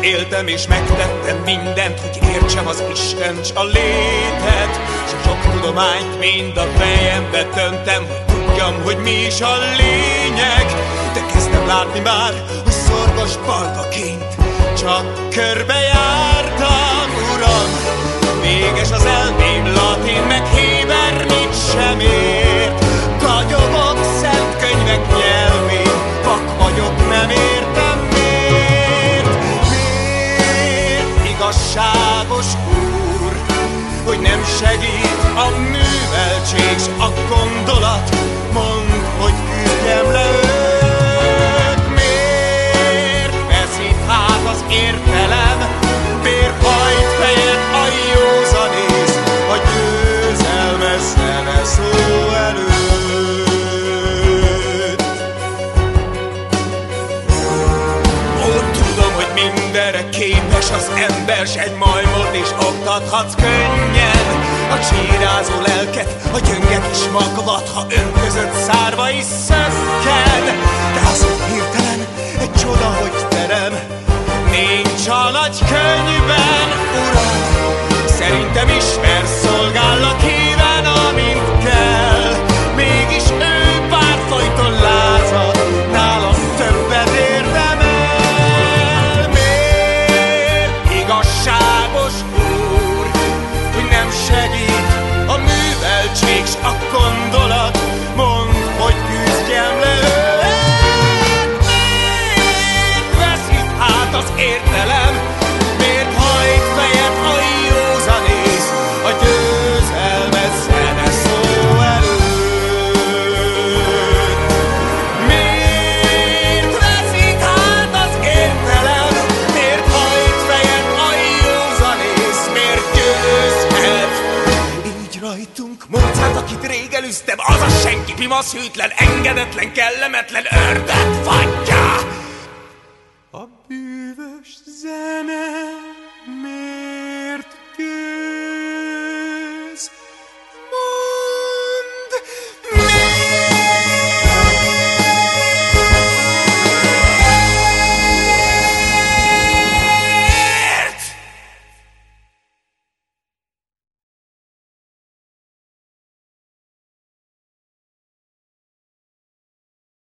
éltem és megtettem mindent, hogy értsem az Isten s a létet. S sok tudományt mind a fejembe töntem, hogy tudjam, hogy mi is a lényeg. De kezdem látni már, hogy szorgos baldaként csak körbejártam, uram. Véges az elmém, igazságos úr, hogy nem segít a műveltség mindenre képes az ember, s egy majmot is oktathatsz könnyen. A csírázó lelket, a gyönget is magvat, ha ön között szárva is szökken. De az hirtelen egy csoda, hogy terem, nincs a nagy könyvben, uram. Szerintem ismer Így rajtunk Mozart, akit rég elűztem, az a senki pimasz hűtlen, engedetlen, kellemetlen ördög fagyja. A bűvös zene